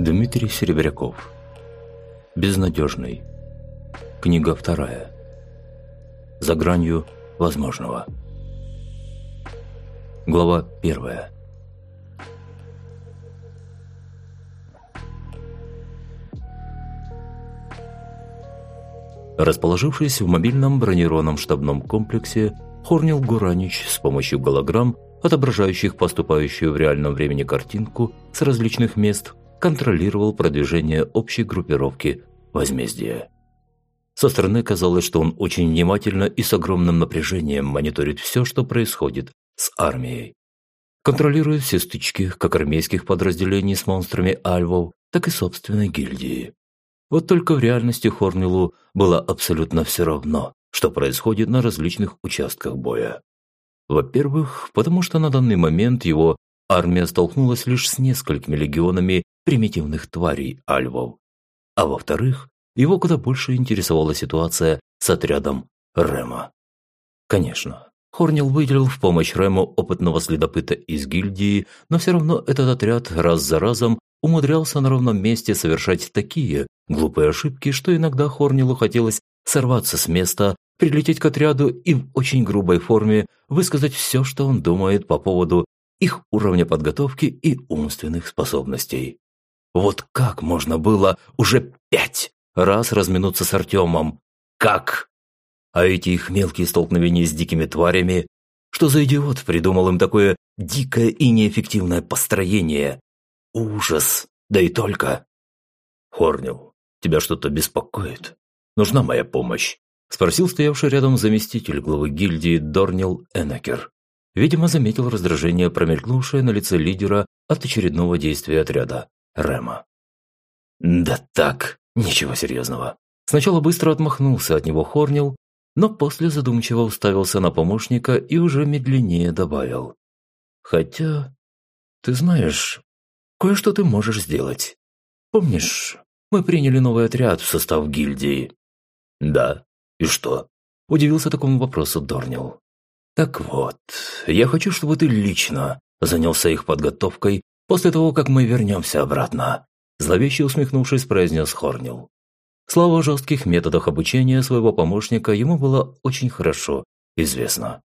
Дмитрий Серебряков. Безнадежный. Книга вторая. За гранью возможного. Глава первая. Расположившись в мобильном бронированном штабном комплексе, Хорнил Гуранич с помощью голограмм, отображающих поступающую в реальном времени картинку с различных мест, контролировал продвижение общей группировки возмездия. Со стороны казалось, что он очень внимательно и с огромным напряжением мониторит все, что происходит с армией. Контролирует все стычки как армейских подразделений с монстрами альвов, так и собственной гильдии. Вот только в реальности Хорнилу было абсолютно все равно, что происходит на различных участках боя. Во-первых, потому что на данный момент его армия столкнулась лишь с несколькими легионами примитивных тварей альвов. А во-вторых, его куда больше интересовала ситуация с отрядом Рема. Конечно, Хорнил выделил в помощь Рему опытного следопыта из гильдии, но все равно этот отряд раз за разом умудрялся на ровном месте совершать такие глупые ошибки, что иногда Хорнилу хотелось сорваться с места, прилететь к отряду и в очень грубой форме высказать все, что он думает по поводу их уровня подготовки и умственных способностей. Вот как можно было уже пять раз разминуться с Артемом? Как? А эти их мелкие столкновения с дикими тварями? Что за идиот придумал им такое дикое и неэффективное построение? Ужас! Да и только! Хорнил, тебя что-то беспокоит? Нужна моя помощь? Спросил стоявший рядом заместитель главы гильдии Дорнил Энакер. Видимо, заметил раздражение, промелькнувшее на лице лидера от очередного действия отряда Рема. «Да так, ничего серьезного». Сначала быстро отмахнулся от него Хорнил, но после задумчиво уставился на помощника и уже медленнее добавил. «Хотя, ты знаешь, кое-что ты можешь сделать. Помнишь, мы приняли новый отряд в состав гильдии?» «Да. И что?» – удивился такому вопросу Дорнил. «Так вот, я хочу, чтобы ты лично занялся их подготовкой после того, как мы вернемся обратно», зловеще усмехнувшись, произнес Хорнил. Слава о жестких методах обучения своего помощника ему было очень хорошо известно.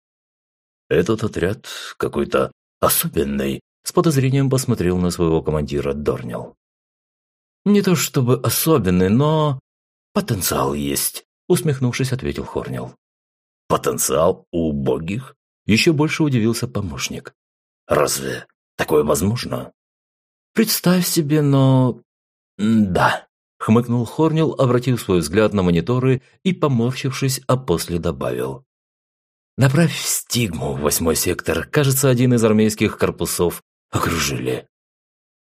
«Этот отряд какой-то особенный», с подозрением посмотрел на своего командира Дорнил. «Не то чтобы особенный, но потенциал есть», усмехнувшись, ответил Хорнил. «Потенциал у убогих?» Еще больше удивился помощник. «Разве Такое возможно? Представь себе, но... да, хмыкнул Хорнил, обратив свой взгляд на мониторы и, поморщившись, а после добавил. «Направь стигму в восьмой сектор. Кажется, один из армейских корпусов окружили».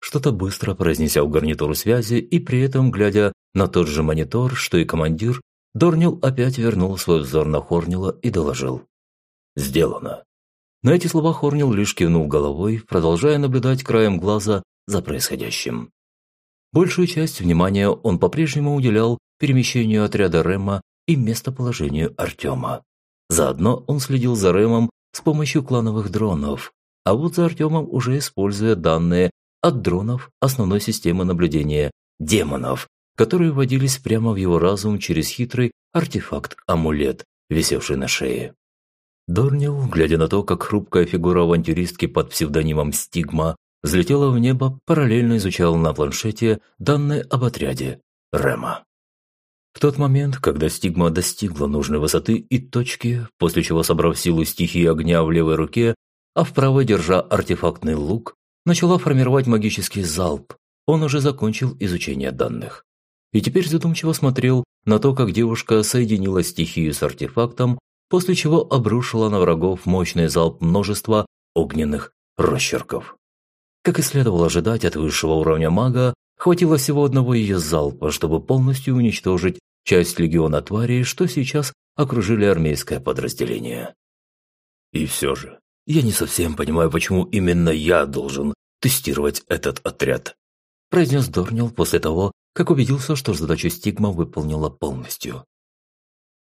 Что-то быстро произнеся в гарнитуру связи и при этом, глядя на тот же монитор, что и командир, Дорнил опять вернул свой взор на Хорнила и доложил. «Сделано. На эти слова Хорнил лишь кивнул головой, продолжая наблюдать краем глаза за происходящим. Большую часть внимания он по-прежнему уделял перемещению отряда Рема и местоположению Артема. Заодно он следил за Ремом с помощью клановых дронов, а вот за Артемом уже используя данные от дронов основной системы наблюдения демонов, которые вводились прямо в его разум через хитрый артефакт-амулет, висевший на шее. Дорнил, глядя на то, как хрупкая фигура авантюристки под псевдонимом «Стигма» взлетела в небо, параллельно изучал на планшете данные об отряде Рема. В тот момент, когда Стигма достигла нужной высоты и точки, после чего, собрав силу стихии огня в левой руке, а в правой, держа артефактный лук, начала формировать магический залп, он уже закончил изучение данных. И теперь задумчиво смотрел на то, как девушка соединила стихию с артефактом после чего обрушила на врагов мощный залп множества огненных росчерков. Как и следовало ожидать от высшего уровня мага, хватило всего одного ее залпа, чтобы полностью уничтожить часть легиона тварей, что сейчас окружили армейское подразделение. И все же, я не совсем понимаю, почему именно я должен тестировать этот отряд, произнес Дорнил после того, как убедился, что задачу Стигма выполнила полностью.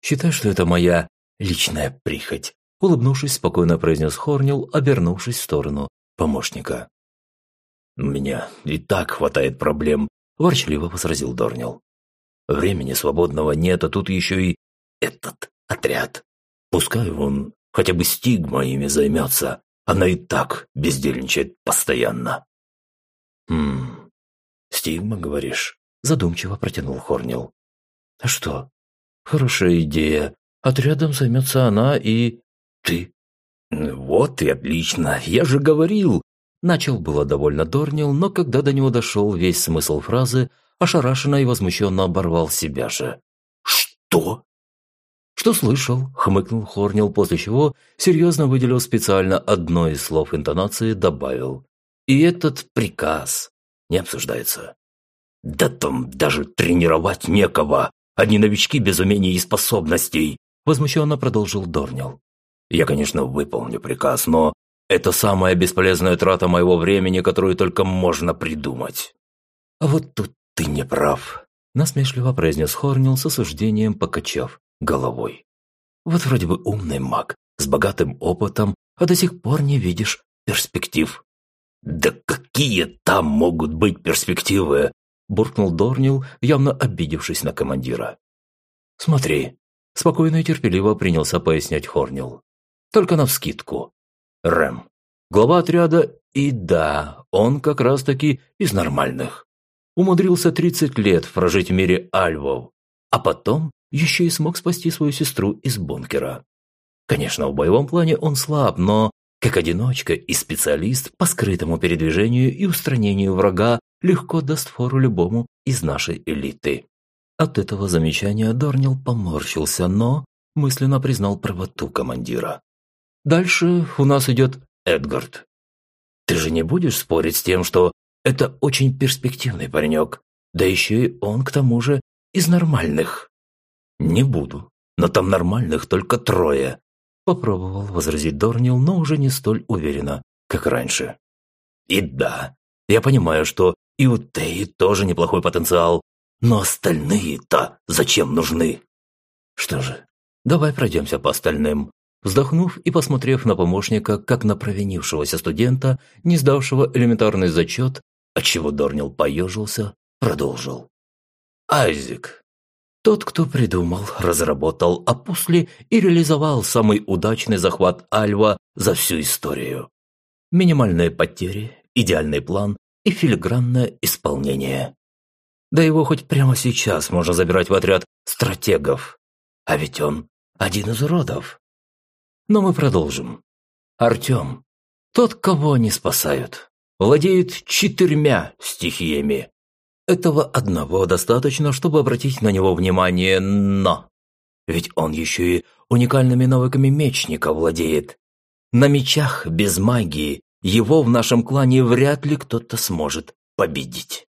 Считай, что это моя личная прихоть», – улыбнувшись, спокойно произнес Хорнил, обернувшись в сторону помощника. «Меня и так хватает проблем», – ворчливо возразил Дорнил. «Времени свободного нет, а тут еще и этот отряд. Пускай он хотя бы стигма ими займется, она и так бездельничает постоянно». «Хм, стигма, говоришь?» – задумчиво протянул Хорнил. «А что? Хорошая идея. Отрядом займется она и... ты». «Вот и отлично, я же говорил!» Начал было довольно Дорнил, но когда до него дошел весь смысл фразы, ошарашенно и возмущенно оборвал себя же. «Что?» «Что слышал?» – хмыкнул Хорнил, после чего серьезно выделил специально одно из слов интонации, добавил. «И этот приказ не обсуждается». «Да там даже тренировать некого, одни новички без умений и способностей», – возмущенно продолжил Дорнил. «Я, конечно, выполню приказ, но это самая бесполезная трата моего времени, которую только можно придумать. А вот тут ты не прав, насмешливо произнес Хорнил с осуждением, покачав головой. Вот вроде бы умный маг, с богатым опытом, а до сих пор не видишь перспектив. Да какие там могут быть перспективы? буркнул Дорнил, явно обидевшись на командира. Смотри, спокойно и терпеливо принялся пояснять Хорнил. Только навскидку. Рэм. Глава отряда, и да, он как раз-таки из нормальных. Умудрился 30 лет прожить в мире альвов, а потом еще и смог спасти свою сестру из бункера. Конечно, в боевом плане он слаб, но как одиночка и специалист по скрытому передвижению и устранению врага легко даст фору любому из нашей элиты. От этого замечания Дорнил поморщился, но мысленно признал правоту командира. Дальше у нас идет Эдгард. Ты же не будешь спорить с тем, что это очень перспективный паренек, да еще и он, к тому же, из нормальных. Не буду, но там нормальных только трое. Попробовал возразить Дорнил, но уже не столь уверенно, как раньше. И да, я понимаю, что и у Теи тоже неплохой потенциал, но остальные-то зачем нужны? Что же, давай пройдемся по остальным. Вздохнув и посмотрев на помощника, как на провинившегося студента, не сдавшего элементарный зачет, отчего Дорнил поежился, продолжил. Айзек. Тот, кто придумал, разработал, а после и реализовал самый удачный захват Альва за всю историю. Минимальные потери, идеальный план и филигранное исполнение. Да его хоть прямо сейчас можно забирать в отряд стратегов. А ведь он один из уродов. Но мы продолжим. Артем, тот, кого они спасают, владеет четырьмя стихиями. Этого одного достаточно, чтобы обратить на него внимание, но... Ведь он еще и уникальными навыками мечника владеет. На мечах без магии его в нашем клане вряд ли кто-то сможет победить.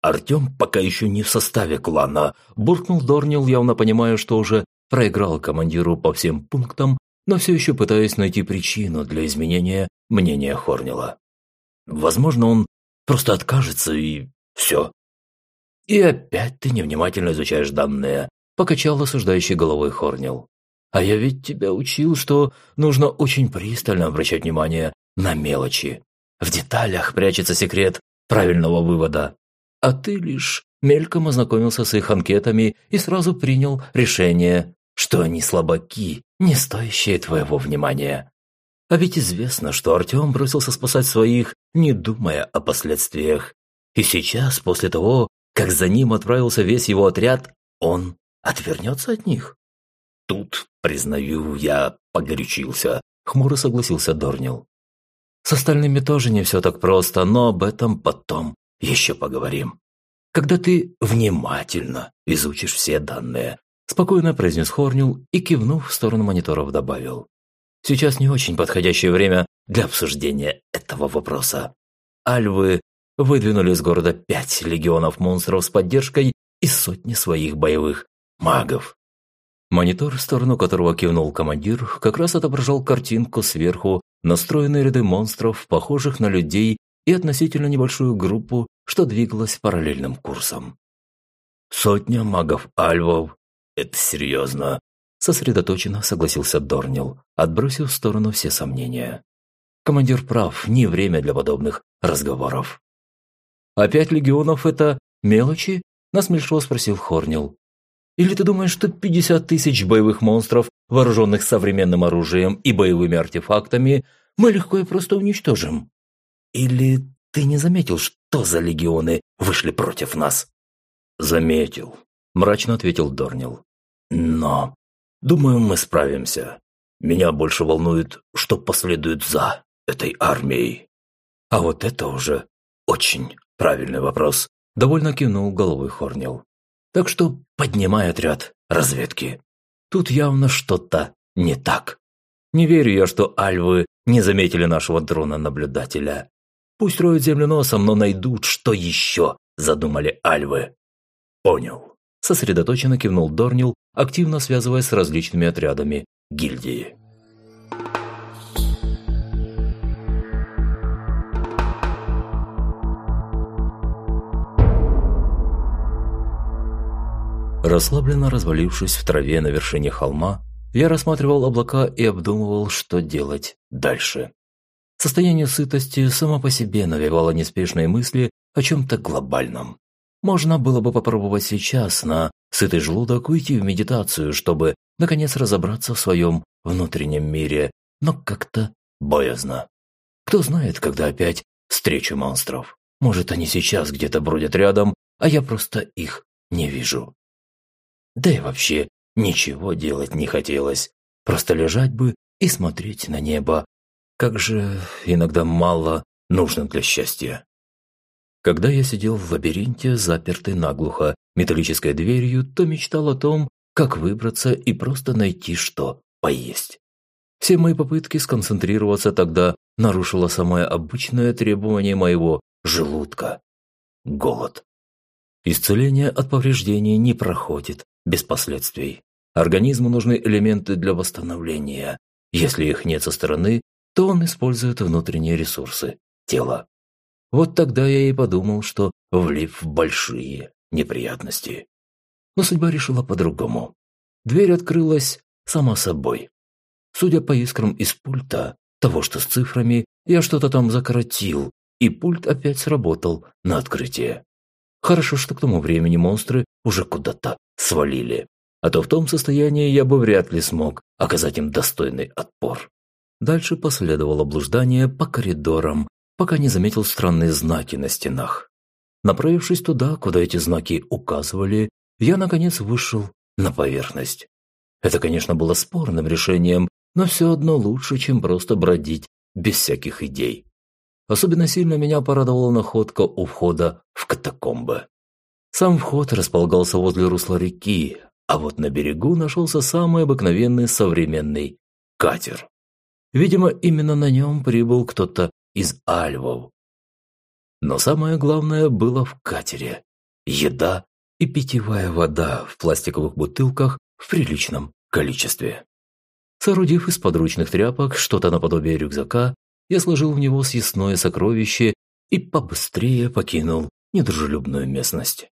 Артем пока еще не в составе клана, буркнул Дорнил, явно понимая, что уже проиграл командиру по всем пунктам но все еще пытаясь найти причину для изменения мнения Хорнила. Возможно, он просто откажется и все. И опять ты невнимательно изучаешь данные, покачал осуждающий головой Хорнил. А я ведь тебя учил, что нужно очень пристально обращать внимание на мелочи. В деталях прячется секрет правильного вывода. А ты лишь мельком ознакомился с их анкетами и сразу принял решение, что они слабаки, не стоящие твоего внимания. А ведь известно, что Артем бросился спасать своих, не думая о последствиях. И сейчас, после того, как за ним отправился весь его отряд, он отвернется от них. Тут, признаю, я погорячился, хмуро согласился Дорнил. С остальными тоже не все так просто, но об этом потом еще поговорим. Когда ты внимательно изучишь все данные, Спокойно произнес Хорнил и, кивнув в сторону мониторов, добавил. Сейчас не очень подходящее время для обсуждения этого вопроса. Альвы выдвинули из города пять легионов монстров с поддержкой и сотни своих боевых магов. Монитор, в сторону которого кивнул командир, как раз отображал картинку сверху, настроенные ряды монстров, похожих на людей, и относительно небольшую группу, что двигалась параллельным курсом. Сотня магов-альвов «Это серьезно?» – сосредоточенно согласился Дорнил, отбросив в сторону все сомнения. Командир прав, не время для подобных разговоров. «А пять легионов – это мелочи?» – насмешливо спросил Хорнил. «Или ты думаешь, что 50 тысяч боевых монстров, вооруженных современным оружием и боевыми артефактами, мы легко и просто уничтожим? Или ты не заметил, что за легионы вышли против нас?» «Заметил», – мрачно ответил Дорнил. «Но, думаю, мы справимся. Меня больше волнует, что последует за этой армией. А вот это уже очень правильный вопрос», – довольно кивнул головой Хорнил. «Так что поднимай отряд разведки. Тут явно что-то не так. Не верю я, что альвы не заметили нашего дрона-наблюдателя. Пусть роют землю носом, но найдут, что еще задумали альвы. Понял. Сосредоточенно кивнул Дорнил, активно связываясь с различными отрядами гильдии. Расслабленно развалившись в траве на вершине холма, я рассматривал облака и обдумывал, что делать дальше. Состояние сытости само по себе навевало неспешные мысли о чем-то глобальном. Можно было бы попробовать сейчас на сытый желудок уйти в медитацию, чтобы, наконец, разобраться в своем внутреннем мире, но как-то боязно. Кто знает, когда опять встречу монстров. Может, они сейчас где-то бродят рядом, а я просто их не вижу. Да и вообще ничего делать не хотелось. Просто лежать бы и смотреть на небо, как же иногда мало нужно для счастья. Когда я сидел в лабиринте, запертый наглухо металлической дверью, то мечтал о том, как выбраться и просто найти что поесть. Все мои попытки сконцентрироваться тогда нарушило самое обычное требование моего желудка – голод. Исцеление от повреждений не проходит без последствий. Организму нужны элементы для восстановления. Если их нет со стороны, то он использует внутренние ресурсы тела. Вот тогда я и подумал, что влип в большие неприятности. Но судьба решила по-другому. Дверь открылась сама собой. Судя по искрам из пульта, того, что с цифрами, я что-то там закоротил, и пульт опять сработал на открытие. Хорошо, что к тому времени монстры уже куда-то свалили. А то в том состоянии я бы вряд ли смог оказать им достойный отпор. Дальше последовало блуждание по коридорам, пока не заметил странные знаки на стенах. Направившись туда, куда эти знаки указывали, я, наконец, вышел на поверхность. Это, конечно, было спорным решением, но все одно лучше, чем просто бродить без всяких идей. Особенно сильно меня порадовала находка у входа в катакомбы. Сам вход располагался возле русла реки, а вот на берегу нашелся самый обыкновенный современный катер. Видимо, именно на нем прибыл кто-то из альвов. Но самое главное было в катере. Еда и питьевая вода в пластиковых бутылках в приличном количестве. Соорудив из подручных тряпок что-то наподобие рюкзака, я сложил в него съестное сокровище и побыстрее покинул недружелюбную местность.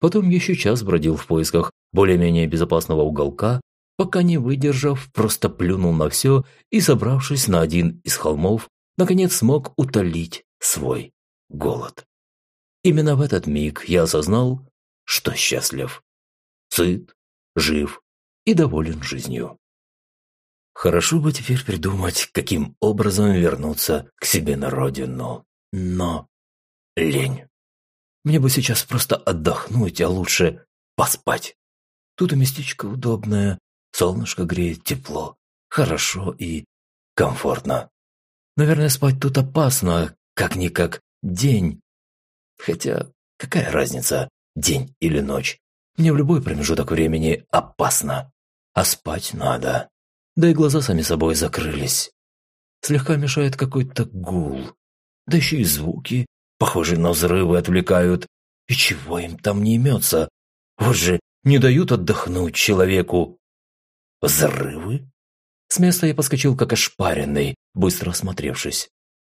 Потом еще час бродил в поисках более-менее безопасного уголка, пока не выдержав, просто плюнул на все и, забравшись на один из холмов, наконец смог утолить свой голод. Именно в этот миг я осознал, что счастлив, сыт, жив и доволен жизнью. Хорошо бы теперь придумать, каким образом вернуться к себе на родину. Но лень. Мне бы сейчас просто отдохнуть, а лучше поспать. Тут и местечко удобное, Солнышко греет тепло, хорошо и комфортно. Наверное, спать тут опасно, как-никак день. Хотя, какая разница, день или ночь? Мне в любой промежуток времени опасно. А спать надо. Да и глаза сами собой закрылись. Слегка мешает какой-то гул. Да еще и звуки, похожие на взрывы, отвлекают. И чего им там не имется? Вот же не дают отдохнуть человеку. Взрывы? С места я поскочил как ошпаренный, быстро осмотревшись.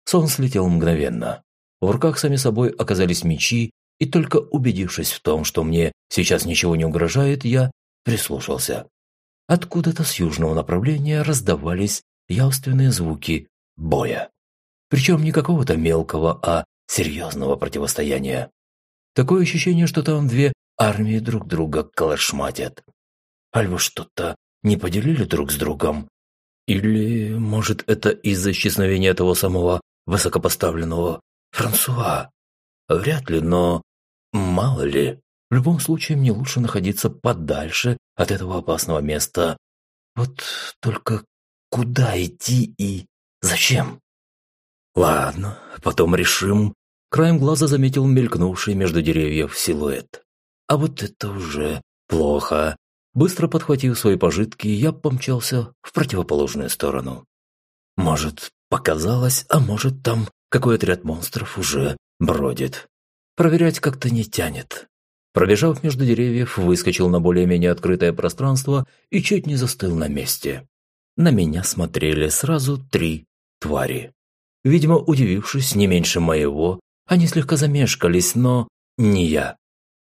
Сон слетел мгновенно. В руках сами собой оказались мечи, и только убедившись в том, что мне сейчас ничего не угрожает, я прислушался. Откуда-то с южного направления раздавались явственные звуки боя. Причем не какого-то мелкого, а серьезного противостояния. Такое ощущение, что там две армии друг друга колошматят. Альва что-то не поделили друг с другом? Или, может, это из-за исчезновения того самого высокопоставленного Франсуа? Вряд ли, но мало ли. В любом случае, мне лучше находиться подальше от этого опасного места. Вот только куда идти и зачем? Ладно, потом решим. Краем глаза заметил мелькнувший между деревьев силуэт. А вот это уже плохо. Быстро подхватив свои пожитки, я помчался в противоположную сторону. Может, показалось, а может, там какой отряд монстров уже бродит. Проверять как-то не тянет. Пробежав между деревьев, выскочил на более-менее открытое пространство и чуть не застыл на месте. На меня смотрели сразу три твари. Видимо, удивившись не меньше моего, они слегка замешкались, но не я.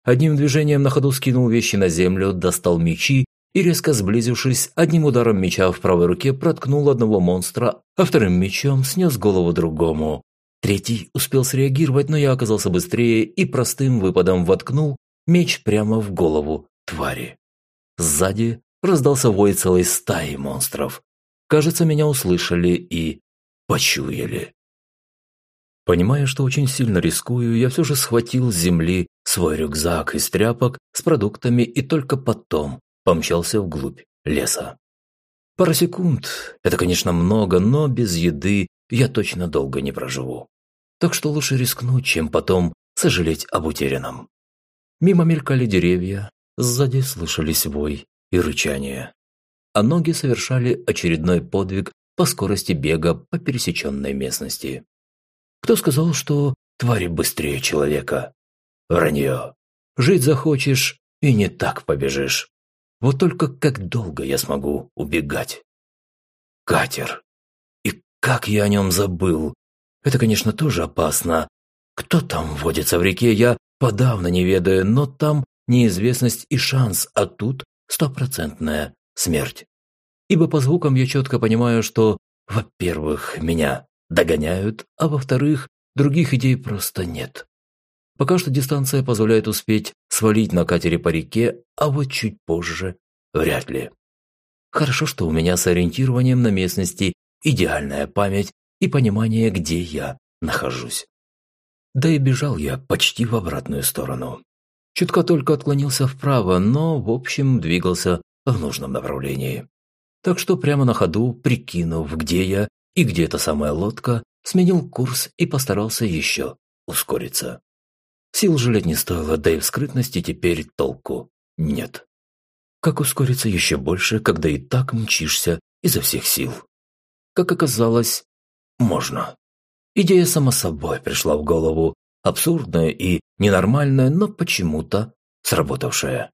Одним движением на ходу скинул вещи на землю, достал мечи и, резко сблизившись, одним ударом меча в правой руке проткнул одного монстра, а вторым мечом снес голову другому. Третий успел среагировать, но я оказался быстрее и простым выпадом воткнул меч прямо в голову твари. Сзади раздался вой целой стаи монстров. Кажется, меня услышали и почуяли. Понимая, что очень сильно рискую, я все же схватил с земли свой рюкзак из тряпок с продуктами и только потом помчался вглубь леса. Пара секунд – это, конечно, много, но без еды я точно долго не проживу. Так что лучше рискнуть, чем потом сожалеть об утерянном. Мимо мелькали деревья, сзади слышались вой и рычание. А ноги совершали очередной подвиг по скорости бега по пересеченной местности. Кто сказал, что твари быстрее человека? Вранье. Жить захочешь и не так побежишь. Вот только как долго я смогу убегать? Катер. И как я о нем забыл? Это, конечно, тоже опасно. Кто там водится в реке, я подавно не ведаю, но там неизвестность и шанс, а тут стопроцентная смерть. Ибо по звукам я четко понимаю, что, во-первых, меня догоняют, а во-вторых, других идей просто нет. Пока что дистанция позволяет успеть свалить на катере по реке, а вот чуть позже вряд ли. Хорошо, что у меня с ориентированием на местности идеальная память и понимание, где я нахожусь. Да и бежал я почти в обратную сторону. Чутка только отклонился вправо, но, в общем, двигался в нужном направлении. Так что прямо на ходу, прикинув, где я и где эта самая лодка, сменил курс и постарался еще ускориться. Сил жалеть не стоило, да и в скрытности теперь толку нет. Как ускориться еще больше, когда и так мчишься изо всех сил? Как оказалось, можно. Идея сама собой пришла в голову, абсурдная и ненормальная, но почему-то сработавшая.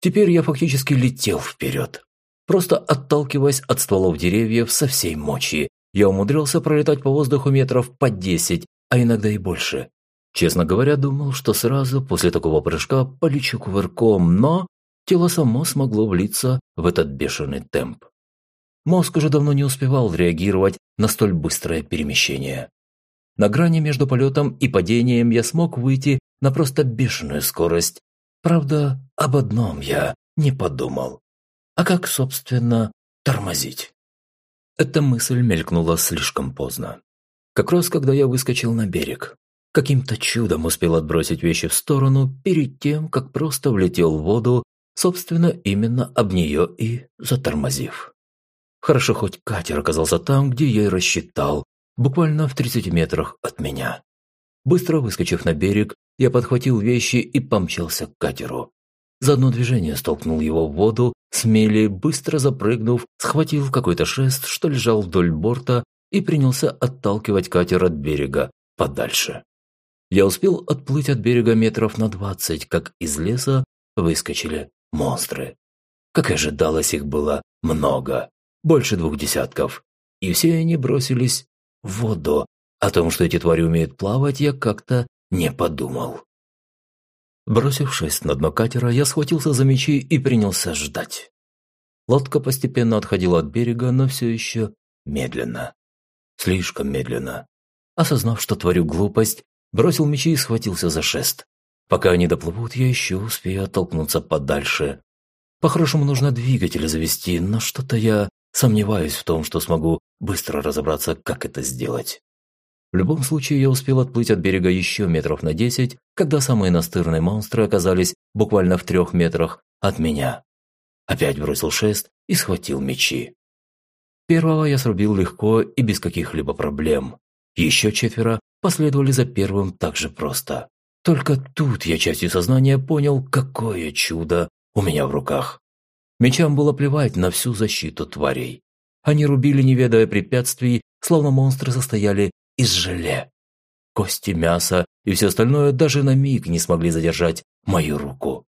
Теперь я фактически летел вперед, просто отталкиваясь от стволов деревьев со всей мочи, я умудрился пролетать по воздуху метров по 10, а иногда и больше. Честно говоря, думал, что сразу после такого прыжка полечу кувырком, но тело само смогло влиться в этот бешеный темп. Мозг уже давно не успевал реагировать на столь быстрое перемещение. На грани между полетом и падением я смог выйти на просто бешеную скорость. Правда, об одном я не подумал. А как, собственно, тормозить? Эта мысль мелькнула слишком поздно. Как раз когда я выскочил на берег. Каким-то чудом успел отбросить вещи в сторону перед тем, как просто влетел в воду, собственно, именно об нее и затормозив. Хорошо, хоть катер оказался там, где я и рассчитал, буквально в 30 метрах от меня. Быстро выскочив на берег, я подхватил вещи и помчался к катеру. За одно движение столкнул его в воду, смели, быстро запрыгнув, схватил какой-то шест, что лежал вдоль борта, и принялся отталкивать катер от берега подальше. Я успел отплыть от берега метров на двадцать, как из леса выскочили монстры. Как и ожидалось, их было много, больше двух десятков. И все они бросились в воду. О том, что эти твари умеют плавать, я как-то не подумал. Бросившись на дно катера, я схватился за мечи и принялся ждать. Лодка постепенно отходила от берега, но все еще медленно. Слишком медленно. осознав, что творю глупость, бросил мечи и схватился за шест. Пока они доплывут, я еще успею оттолкнуться подальше. По-хорошему нужно двигатель завести, но что-то я сомневаюсь в том, что смогу быстро разобраться, как это сделать. В любом случае, я успел отплыть от берега еще метров на десять, когда самые настырные монстры оказались буквально в трех метрах от меня. Опять бросил шест и схватил мечи. Первого я срубил легко и без каких-либо проблем. Еще четверо последовали за первым так же просто. Только тут я частью сознания понял, какое чудо у меня в руках. Мечам было плевать на всю защиту тварей. Они рубили, не ведая препятствий, словно монстры состояли из желе. Кости, мясо и все остальное даже на миг не смогли задержать мою руку.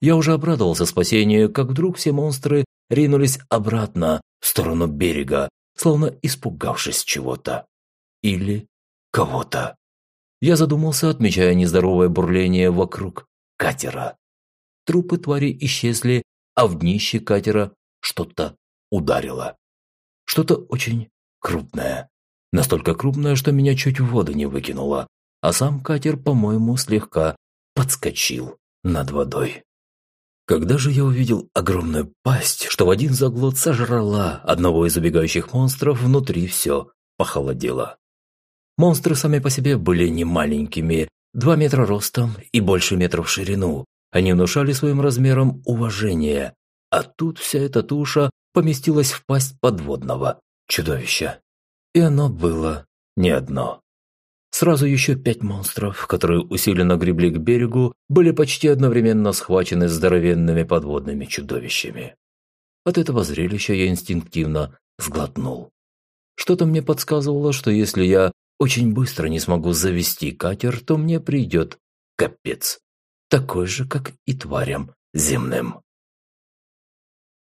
Я уже обрадовался спасению, как вдруг все монстры ринулись обратно в сторону берега, словно испугавшись чего-то. Или кого-то. Я задумался, отмечая нездоровое бурление вокруг катера. Трупы твари исчезли, а в днище катера что-то ударило. Что-то очень крупное. Настолько крупное, что меня чуть в воду не выкинуло, а сам катер, по-моему, слегка подскочил над водой. Когда же я увидел огромную пасть, что в один заглот сожрала одного из убегающих монстров, внутри все похолодело. Монстры сами по себе были не маленькими, два метра ростом и больше метров в ширину. Они внушали своим размером уважение, а тут вся эта туша поместилась в пасть подводного чудовища. И оно было не одно. Сразу еще пять монстров, которые усиленно гребли к берегу, были почти одновременно схвачены здоровенными подводными чудовищами. От этого зрелища я инстинктивно сглотнул. Что-то мне подсказывало, что если я очень быстро не смогу завести катер, то мне придет капец. Такой же, как и тварям земным.